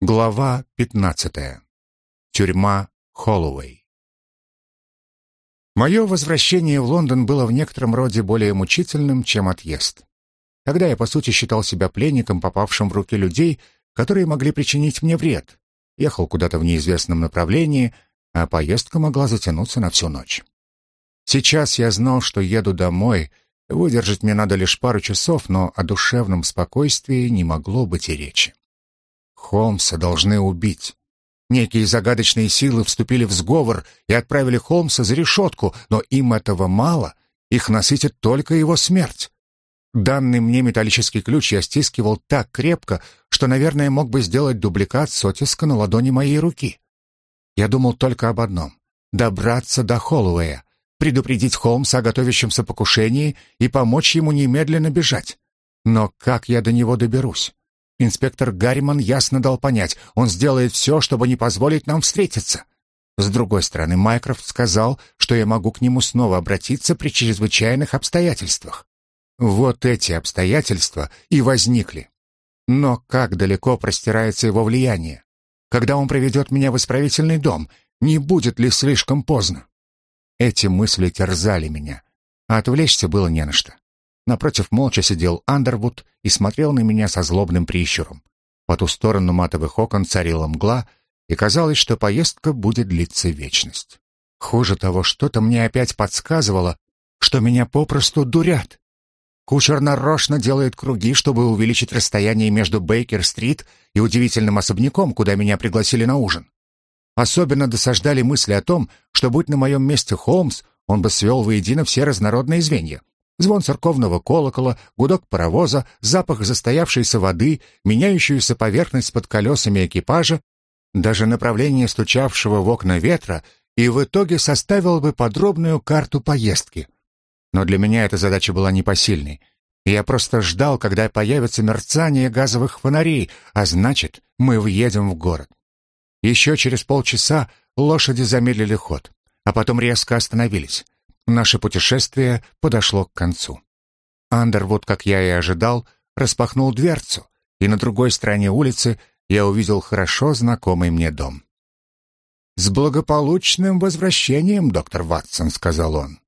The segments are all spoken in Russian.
Глава 15. Тюрьма Холлоуэй. Мое возвращение в Лондон было в некотором роде более мучительным, чем отъезд. Тогда я, по сути, считал себя пленником, попавшим в руки людей, которые могли причинить мне вред. Ехал куда-то в неизвестном направлении, а поездка могла затянуться на всю ночь. Сейчас я знал, что еду домой, выдержать мне надо лишь пару часов, но о душевном спокойствии не могло быть и речи. Холмса должны убить. Некие загадочные силы вступили в сговор и отправили Холмса за решетку, но им этого мало, их насытит только его смерть. Данный мне металлический ключ я стискивал так крепко, что, наверное, мог бы сделать дубликат с оттиска на ладони моей руки. Я думал только об одном — добраться до Холлоуэя, предупредить Холмса о готовящемся покушении и помочь ему немедленно бежать. Но как я до него доберусь? Инспектор Гарриман ясно дал понять, он сделает все, чтобы не позволить нам встретиться. С другой стороны, Майкрофт сказал, что я могу к нему снова обратиться при чрезвычайных обстоятельствах. Вот эти обстоятельства и возникли. Но как далеко простирается его влияние? Когда он приведет меня в исправительный дом, не будет ли слишком поздно? Эти мысли терзали меня, а отвлечься было не на что. Напротив молча сидел Андервуд и смотрел на меня со злобным прищуром. По ту сторону матовых окон царила мгла, и казалось, что поездка будет длиться вечность. Хуже того, что-то мне опять подсказывало, что меня попросту дурят. Кучер нарочно делает круги, чтобы увеличить расстояние между Бейкер-стрит и удивительным особняком, куда меня пригласили на ужин. Особенно досаждали мысли о том, что, будь на моем месте Холмс, он бы свел воедино все разнородные звенья. Звон церковного колокола, гудок паровоза, запах застоявшейся воды, меняющуюся поверхность под колесами экипажа, даже направление стучавшего в окна ветра, и в итоге составил бы подробную карту поездки. Но для меня эта задача была непосильной. Я просто ждал, когда появится мерцание газовых фонарей, а значит, мы въедем в город. Еще через полчаса лошади замедлили ход, а потом резко остановились. Наше путешествие подошло к концу. Андервуд, как я и ожидал, распахнул дверцу, и на другой стороне улицы я увидел хорошо знакомый мне дом. «С благополучным возвращением, доктор Ватсон», — сказал он.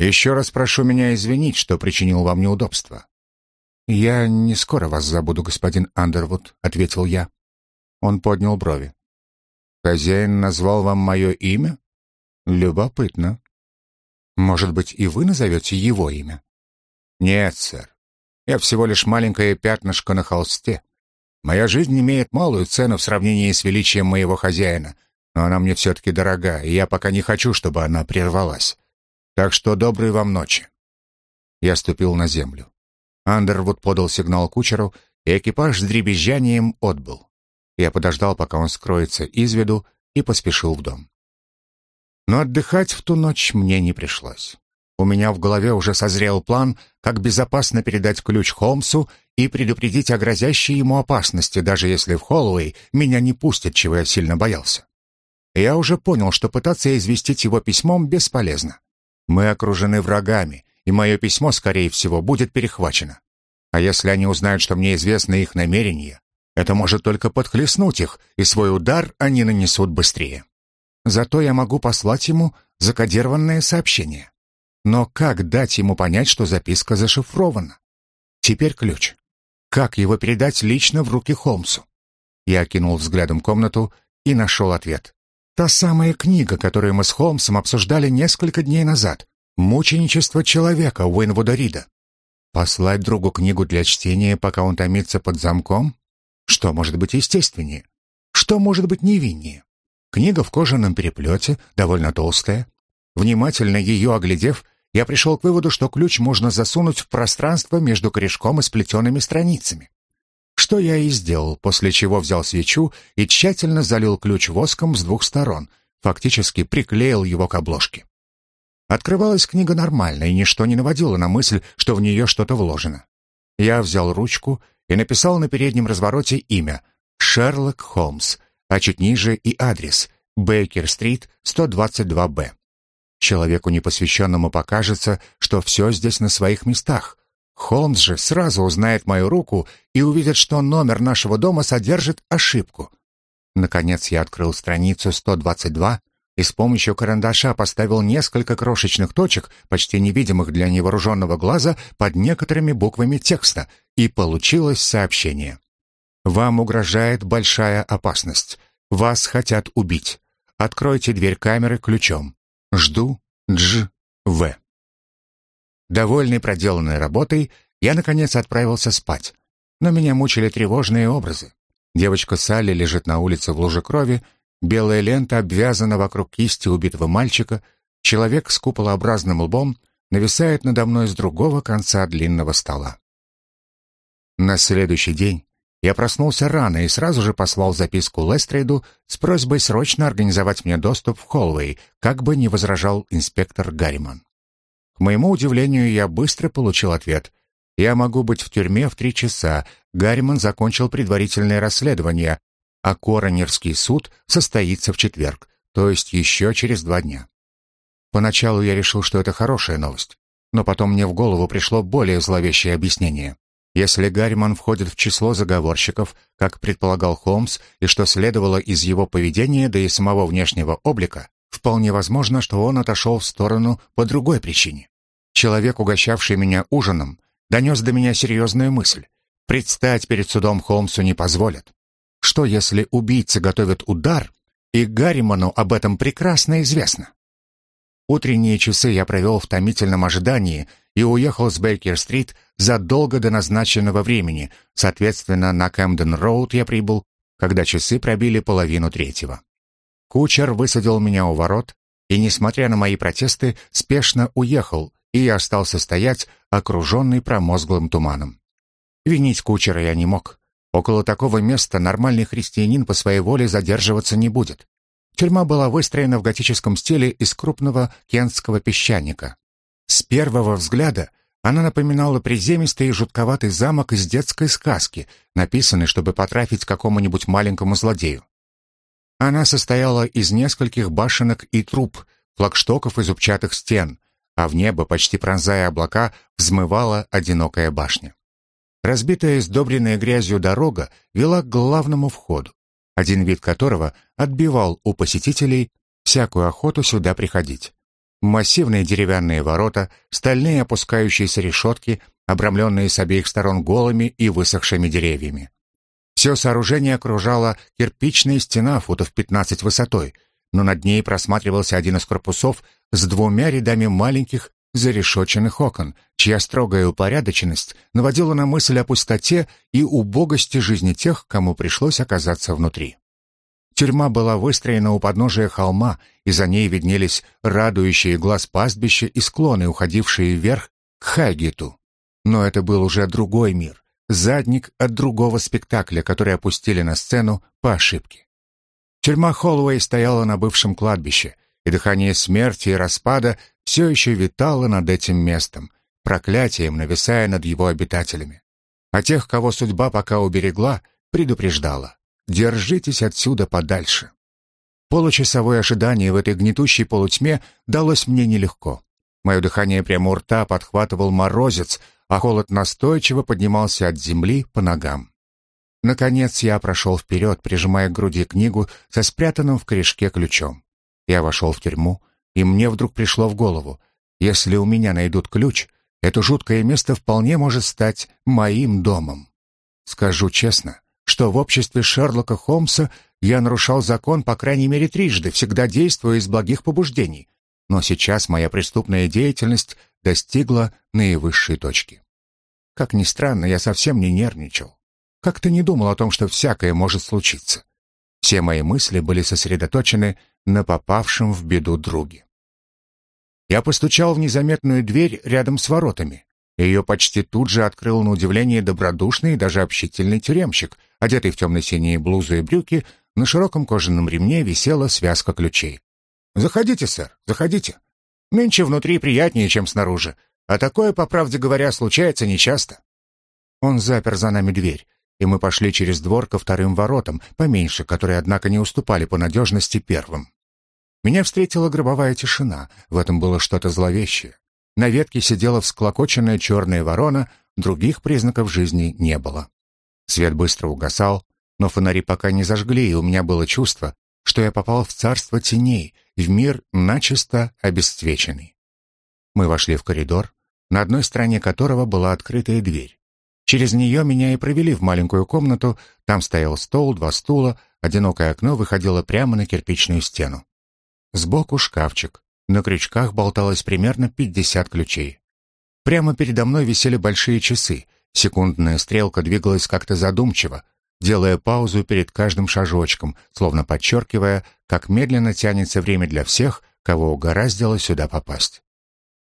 «Еще раз прошу меня извинить, что причинил вам неудобства». «Я не скоро вас забуду, господин Андервуд», — ответил я. Он поднял брови. «Хозяин назвал вам мое имя?» «Любопытно. Может быть, и вы назовете его имя? Нет, сэр. Я всего лишь маленькое пятнышко на холсте. Моя жизнь имеет малую цену в сравнении с величием моего хозяина, но она мне все-таки дорога, и я пока не хочу, чтобы она прервалась. Так что доброй вам ночи. Я ступил на землю. Андервуд подал сигнал кучеру, и экипаж с дребезжанием отбыл. Я подождал, пока он скроется из виду, и поспешил в дом. Но отдыхать в ту ночь мне не пришлось. У меня в голове уже созрел план, как безопасно передать ключ Холмсу и предупредить о грозящей ему опасности, даже если в Холлоуэй меня не пустят, чего я сильно боялся. Я уже понял, что пытаться известить его письмом бесполезно. Мы окружены врагами, и мое письмо, скорее всего, будет перехвачено. А если они узнают, что мне известны их намерения, это может только подхлестнуть их, и свой удар они нанесут быстрее. Зато я могу послать ему закодированное сообщение. Но как дать ему понять, что записка зашифрована? Теперь ключ. Как его передать лично в руки Холмсу? Я окинул взглядом комнату и нашел ответ. Та самая книга, которую мы с Холмсом обсуждали несколько дней назад. «Мученичество человека» Уинвуда Рида. Послать другу книгу для чтения, пока он томится под замком? Что может быть естественнее? Что может быть невиннее? Книга в кожаном переплете, довольно толстая. Внимательно ее оглядев, я пришел к выводу, что ключ можно засунуть в пространство между корешком и сплетенными страницами. Что я и сделал, после чего взял свечу и тщательно залил ключ воском с двух сторон, фактически приклеил его к обложке. Открывалась книга нормально, и ничто не наводило на мысль, что в нее что-то вложено. Я взял ручку и написал на переднем развороте имя «Шерлок Холмс», а чуть ниже и адрес Бейкер-стрит, 122-Б. Человеку непосвященному покажется, что все здесь на своих местах. Холмс же сразу узнает мою руку и увидит, что номер нашего дома содержит ошибку. Наконец я открыл страницу 122 и с помощью карандаша поставил несколько крошечных точек, почти невидимых для невооруженного глаза, под некоторыми буквами текста, и получилось сообщение. «Вам угрожает большая опасность. Вас хотят убить. Откройте дверь камеры ключом. Жду. Дж. В». Довольный проделанной работой, я, наконец, отправился спать. Но меня мучили тревожные образы. Девочка Салли лежит на улице в луже крови, белая лента обвязана вокруг кисти убитого мальчика, человек с куполообразным лбом нависает надо мной с другого конца длинного стола. На следующий день я проснулся рано и сразу же послал записку Лестрейду с просьбой срочно организовать мне доступ в Холлвей, как бы не возражал инспектор Гарриман. К моему удивлению, я быстро получил ответ. «Я могу быть в тюрьме в три часа. Гарриман закончил предварительное расследование, а коронерский суд состоится в четверг, то есть еще через два дня». Поначалу я решил, что это хорошая новость, но потом мне в голову пришло более зловещее объяснение. Если Гарриман входит в число заговорщиков, как предполагал Холмс, и что следовало из его поведения, да и самого внешнего облика, вполне возможно, что он отошел в сторону по другой причине. Человек, угощавший меня ужином, донес до меня серьезную мысль. Предстать перед судом Холмсу не позволят. Что, если убийцы готовят удар, и Гарриману об этом прекрасно известно? Утренние часы я провел в томительном ожидании и уехал с Бейкер-стрит задолго до назначенного времени. Соответственно, на Кэмден-роуд я прибыл, когда часы пробили половину третьего. Кучер высадил меня у ворот и, несмотря на мои протесты, спешно уехал, и я остался стоять, окруженный промозглым туманом. Винить кучера я не мог. Около такого места нормальный христианин по своей воле задерживаться не будет. Тюрьма была выстроена в готическом стиле из крупного кентского песчаника. С первого взгляда она напоминала приземистый и жутковатый замок из детской сказки, написанный, чтобы потрафить какому-нибудь маленькому злодею. Она состояла из нескольких башенок и труб, флагштоков и зубчатых стен, а в небо, почти пронзая облака, взмывала одинокая башня. Разбитая издобренная грязью дорога вела к главному входу, один вид которого отбивал у посетителей всякую охоту сюда приходить. Массивные деревянные ворота, стальные опускающиеся решетки, обрамленные с обеих сторон голыми и высохшими деревьями. Все сооружение окружала кирпичная стена футов 15 высотой, но над ней просматривался один из корпусов с двумя рядами маленьких зарешоченных окон, чья строгая упорядоченность наводила на мысль о пустоте и убогости жизни тех, кому пришлось оказаться внутри. Тюрьма была выстроена у подножия холма, и за ней виднелись радующие глаз пастбища и склоны, уходившие вверх к Хагиту. Но это был уже другой мир, задник от другого спектакля, который опустили на сцену по ошибке. Тюрьма Холлоуэй стояла на бывшем кладбище, и дыхание смерти и распада все еще витало над этим местом, проклятием нависая над его обитателями. А тех, кого судьба пока уберегла, предупреждала. Держитесь отсюда подальше. Получасовое ожидание в этой гнетущей полутьме далось мне нелегко. Мое дыхание прямо у рта подхватывал морозец, а холод настойчиво поднимался от земли по ногам. Наконец я прошел вперед, прижимая к груди книгу со спрятанным в корешке ключом. Я вошел в тюрьму, и мне вдруг пришло в голову, если у меня найдут ключ, это жуткое место вполне может стать моим домом. Скажу честно, что в обществе Шерлока Холмса я нарушал закон по крайней мере трижды, всегда действуя из благих побуждений. Но сейчас моя преступная деятельность достигла наивысшей точки. Как ни странно, я совсем не нервничал. Как-то не думал о том, что всякое может случиться. Все мои мысли были сосредоточены на попавшем в беду друге. Я постучал в незаметную дверь рядом с воротами. Ее почти тут же открыл на удивление добродушный и даже общительный тюремщик, одетый в темно-синие блузы и брюки, на широком кожаном ремне висела связка ключей. «Заходите, сэр, заходите. Нынче внутри приятнее, чем снаружи, а такое, по правде говоря, случается нечасто». Он запер за нами дверь, и мы пошли через двор ко вторым воротам, поменьше, которые, однако, не уступали по надежности первым. Меня встретила гробовая тишина, в этом было что-то зловещее. На ветке сидела всклокоченная черная ворона, других признаков жизни не было. Свет быстро угасал, но фонари пока не зажгли, и у меня было чувство, что я попал в царство теней, в мир начисто обесцвеченный. Мы вошли в коридор, на одной стороне которого была открытая дверь. Через нее меня и провели в маленькую комнату, там стоял стол, два стула, одинокое окно выходило прямо на кирпичную стену. Сбоку шкафчик, на крючках болталось примерно 50 ключей. Прямо передо мной висели большие часы, секундная стрелка двигалась как-то задумчиво, делая паузу перед каждым шажочком, словно подчеркивая, как медленно тянется время для всех, кого угораздило сюда попасть.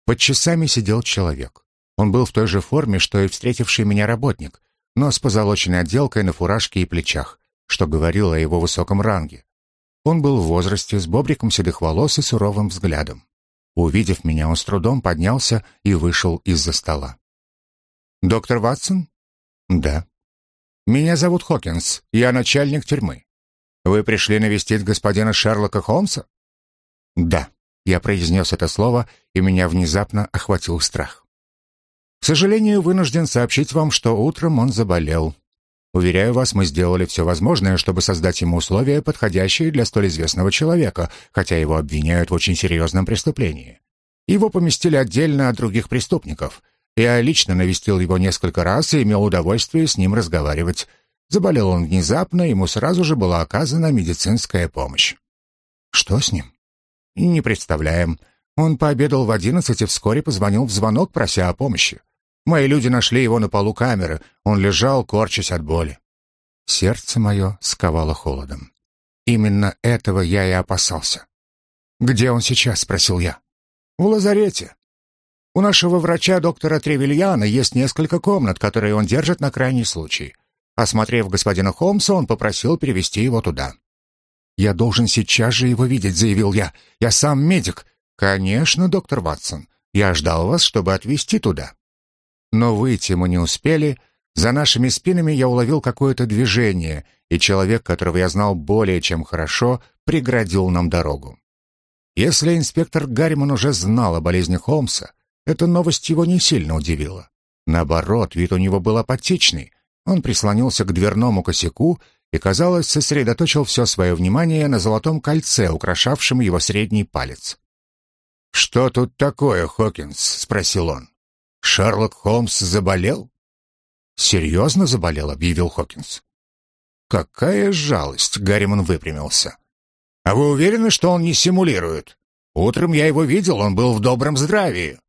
Под часами сидел человек. Он был в той же форме, что и встретивший меня работник, но с позолоченной отделкой на фуражке и плечах, что говорило о его высоком ранге. Он был в возрасте, с бобриком седых волос и суровым взглядом. Увидев меня, он с трудом поднялся и вышел из-за стола. «Доктор Ватсон?» «Да». «Меня зовут Хокинс, я начальник тюрьмы. Вы пришли навестить господина Шерлока Холмса?» «Да», — я произнес это слово, и меня внезапно охватил страх. К сожалению, вынужден сообщить вам, что утром он заболел. Уверяю вас, мы сделали все возможное, чтобы создать ему условия, подходящие для столь известного человека, хотя его обвиняют в очень серьезном преступлении. Его поместили отдельно от других преступников. Я лично навестил его несколько раз и имел удовольствие с ним разговаривать. Заболел он внезапно, ему сразу же была оказана медицинская помощь. Что с ним? Не представляем. Он пообедал в одиннадцать и вскоре позвонил в звонок, прося о помощи. Мои люди нашли его на полу камеры. Он лежал, корчась от боли. Сердце мое сковало холодом. Именно этого я и опасался. «Где он сейчас?» — спросил я. «В лазарете. У нашего врача, доктора Тревельяна, есть несколько комнат, которые он держит на крайний случай. Осмотрев господина Холмса, он попросил перевести его туда». «Я должен сейчас же его видеть», — заявил я. «Я сам медик». «Конечно, доктор Ватсон. Я ждал вас, чтобы отвезти туда». Но выйти мы не успели. За нашими спинами я уловил какое-то движение, и человек, которого я знал более чем хорошо, преградил нам дорогу. Если инспектор Гарриман уже знал о болезни Холмса, эта новость его не сильно удивила. Наоборот, вид у него был апатичный. Он прислонился к дверному косяку и, казалось, сосредоточил все свое внимание на золотом кольце, украшавшем его средний палец. «Что тут такое, Хокинс?» — спросил он. Шерлок Холмс заболел? Серьезно заболел, объявил Хокинс. Какая жалость, Гарриман выпрямился. А вы уверены, что он не симулирует? Утром я его видел, он был в добром здравии.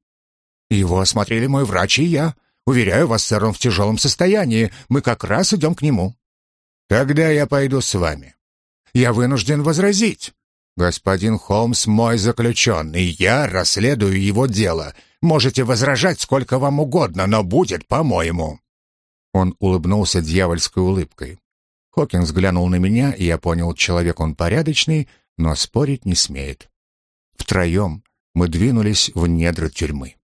Его осмотрели мой врач и я. Уверяю вас, сэр, он в тяжелом состоянии. Мы как раз идем к нему. Тогда я пойду с вами. Я вынужден возразить. Господин Холмс мой заключенный, я расследую его дело. Можете возражать сколько вам угодно, но будет по-моему». Он улыбнулся дьявольской улыбкой. Хокинс глянул на меня, и я понял, человек он порядочный, но спорить не смеет. Втроем мы двинулись в недра тюрьмы.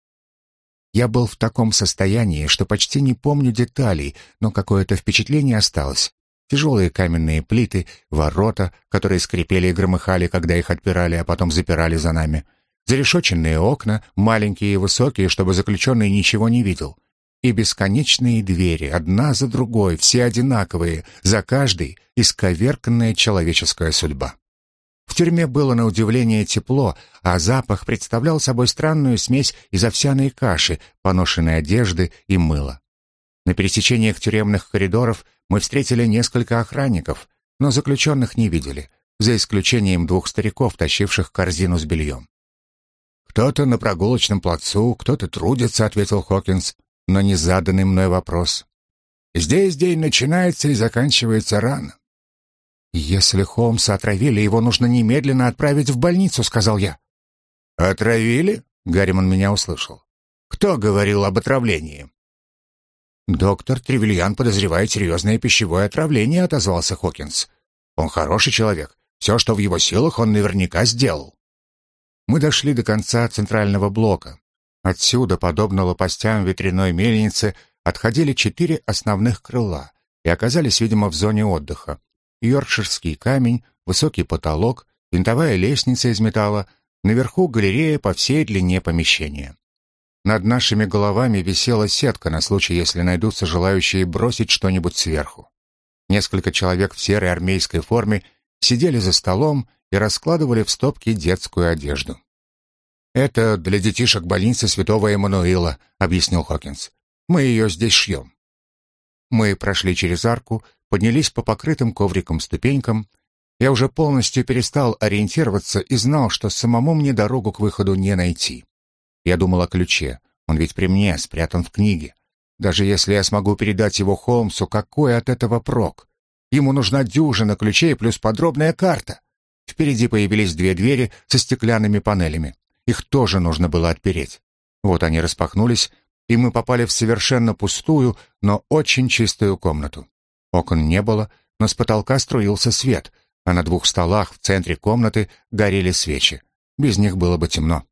Я был в таком состоянии, что почти не помню деталей, но какое-то впечатление осталось. Тяжелые каменные плиты, ворота, которые скрипели и громыхали, когда их отпирали, а потом запирали за нами — зарешоченные окна, маленькие и высокие, чтобы заключенный ничего не видел, и бесконечные двери, одна за другой, все одинаковые, за каждой исковерканная человеческая судьба. В тюрьме было на удивление тепло, а запах представлял собой странную смесь из овсяной каши, поношенной одежды и мыла. На пересечениях тюремных коридоров мы встретили несколько охранников, но заключенных не видели, за исключением двух стариков, тащивших корзину с бельем. «Кто-то на прогулочном плацу, кто-то трудится», — ответил Хокинс, но не заданный мной вопрос. «Здесь день начинается и заканчивается рано». «Если Холмса отравили, его нужно немедленно отправить в больницу», — сказал я. «Отравили?» — Гарриман меня услышал. «Кто говорил об отравлении?» «Доктор Тревельян подозревает серьезное пищевое отравление», — отозвался Хокинс. «Он хороший человек. Все, что в его силах, он наверняка сделал». Мы дошли до конца центрального блока. Отсюда, подобно лопастям ветряной мельницы, отходили четыре основных крыла и оказались, видимо, в зоне отдыха. Йоркширский камень, высокий потолок, винтовая лестница из металла, наверху галерея по всей длине помещения. Над нашими головами висела сетка на случай, если найдутся желающие бросить что-нибудь сверху. Несколько человек в серой армейской форме сидели за столом и раскладывали в стопки детскую одежду. «Это для детишек больницы святого Эммануила», — объяснил Хокинс. «Мы ее здесь шьем». Мы прошли через арку, поднялись по покрытым ковриком ступенькам. Я уже полностью перестал ориентироваться и знал, что самому мне дорогу к выходу не найти. Я думал о ключе. Он ведь при мне, спрятан в книге. Даже если я смогу передать его Холмсу, какой от этого прок? Ему нужна дюжина ключей плюс подробная карта. Впереди появились две двери со стеклянными панелями. Их тоже нужно было отпереть. Вот они распахнулись, и мы попали в совершенно пустую, но очень чистую комнату. Окон не было, но с потолка струился свет, а на двух столах в центре комнаты горели свечи. Без них было бы темно.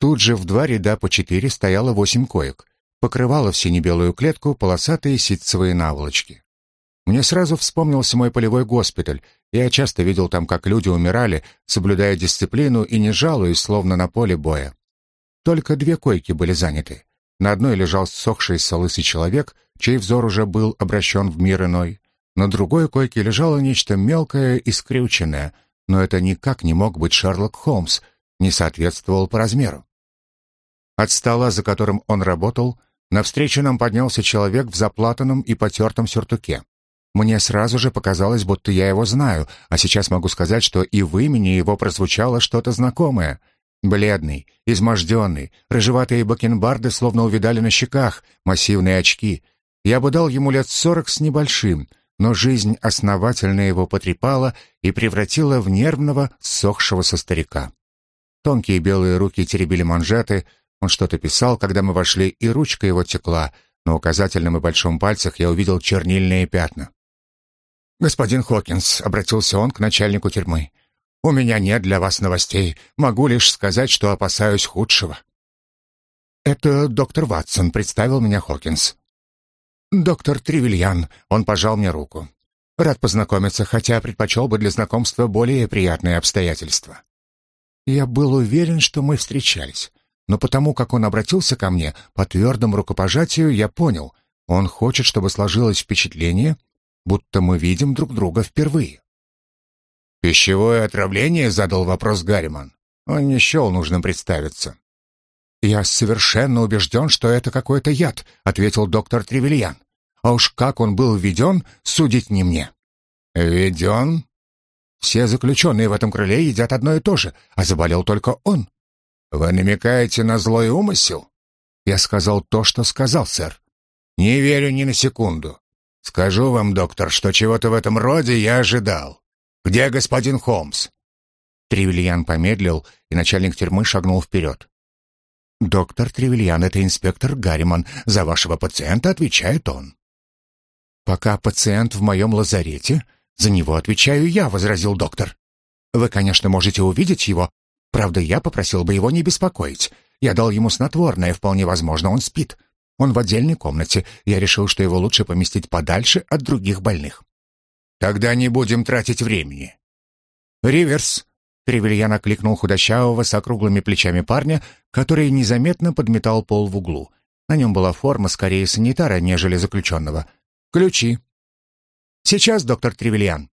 Тут же в два ряда по четыре стояло восемь коек. Покрывало в сине-белую клетку полосатые ситцевые наволочки. Мне сразу вспомнился мой полевой госпиталь. Я часто видел там, как люди умирали, соблюдая дисциплину и не жалуясь, словно на поле боя. Только две койки были заняты. На одной лежал ссохшийся лысый человек, чей взор уже был обращен в мир иной. На другой койке лежало нечто мелкое и скрюченное, но это никак не мог быть Шерлок Холмс, не соответствовал по размеру. От стола, за которым он работал, навстречу нам поднялся человек в заплатанном и потертом сюртуке. Мне сразу же показалось, будто я его знаю, а сейчас могу сказать, что и в имени его прозвучало что-то знакомое. Бледный, изможденный, рыжеватые бакенбарды словно увидали на щеках, массивные очки. Я бы дал ему лет сорок с небольшим, но жизнь основательно его потрепала и превратила в нервного, сохшегося старика. Тонкие белые руки теребили манжеты, он что-то писал, когда мы вошли, и ручка его текла. На указательном и большом пальцах я увидел чернильные пятна. «Господин Хокинс», — обратился он к начальнику тюрьмы, — «у меня нет для вас новостей. Могу лишь сказать, что опасаюсь худшего». «Это доктор Ватсон», — представил меня Хокинс. «Доктор Тревельян», — он пожал мне руку. «Рад познакомиться, хотя предпочел бы для знакомства более приятные обстоятельства». Я был уверен, что мы встречались но потому как он обратился ко мне по твердому рукопожатию, я понял, он хочет, чтобы сложилось впечатление, будто мы видим друг друга впервые. «Пищевое отравление?» — задал вопрос Гарриман. Он не счел нужным представиться. «Я совершенно убежден, что это какой-то яд», — ответил доктор Тревельян. «А уж как он был введен, судить не мне». «Введен?» «Все заключенные в этом крыле едят одно и то же, а заболел только он. «Вы намекаете на злой умысел?» «Я сказал то, что сказал, сэр». «Не верю ни на секунду. Скажу вам, доктор, что чего-то в этом роде я ожидал. Где господин Холмс?» Тревельян помедлил, и начальник тюрьмы шагнул вперед. «Доктор Тревельян, это инспектор Гарриман. За вашего пациента отвечает он». «Пока пациент в моем лазарете, за него отвечаю я», — возразил доктор. «Вы, конечно, можете увидеть его, Правда, я попросил бы его не беспокоить. Я дал ему снотворное, вполне возможно, он спит. Он в отдельной комнате. Я решил, что его лучше поместить подальше от других больных. Тогда не будем тратить времени. Риверс. Тревельян окликнул худощавого с округлыми плечами парня, который незаметно подметал пол в углу. На нем была форма скорее санитара, нежели заключенного. Ключи. Сейчас, доктор Тревельян.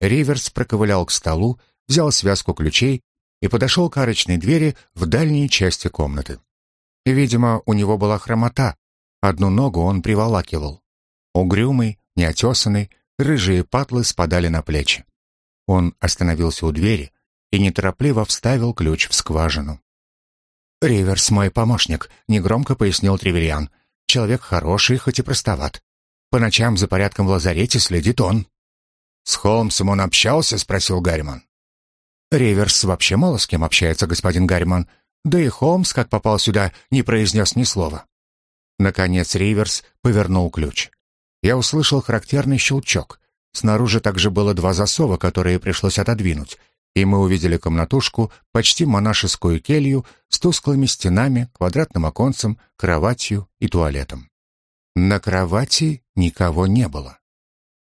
Риверс проковылял к столу, взял связку ключей и подошел к арочной двери в дальней части комнаты. Видимо, у него была хромота. Одну ногу он приволакивал. Угрюмый, неотесанный, рыжие патлы спадали на плечи. Он остановился у двери и неторопливо вставил ключ в скважину. «Риверс мой помощник», — негромко пояснил Тревельян. «Человек хороший, хоть и простоват. По ночам за порядком в лазарете следит он». «С Холмсом он общался?» — спросил Гарриман. Риверс вообще мало с кем общается, господин Гарриман. Да и Холмс, как попал сюда, не произнес ни слова. Наконец Риверс повернул ключ. Я услышал характерный щелчок. Снаружи также было два засова, которые пришлось отодвинуть, и мы увидели комнатушку, почти монашескую келью, с тусклыми стенами, квадратным оконцем, кроватью и туалетом. На кровати никого не было.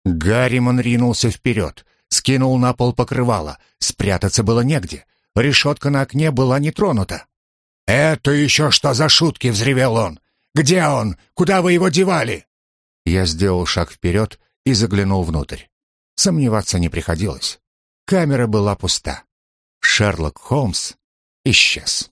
Гарриман ринулся вперед скинул на пол покрывало. Спрятаться было негде. Решетка на окне была не тронута. «Это еще что за шутки?» — взревел он. «Где он? Куда вы его девали?» Я сделал шаг вперед и заглянул внутрь. Сомневаться не приходилось. Камера была пуста. Шерлок Холмс исчез.